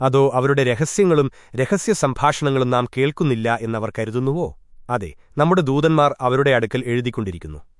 അതോ അവരുടെ രഹസ്യങ്ങളും രഹസ്യ സംഭാഷണങ്ങളും നാം കേൾക്കുന്നില്ല എന്നവർ കരുതുന്നുവോ? അതെ നമ്മുടെ ദൂതന്മാർ അവരുടെ അടുക്കൽ എഴുതിക്കൊണ്ടിരിക്കുന്നു.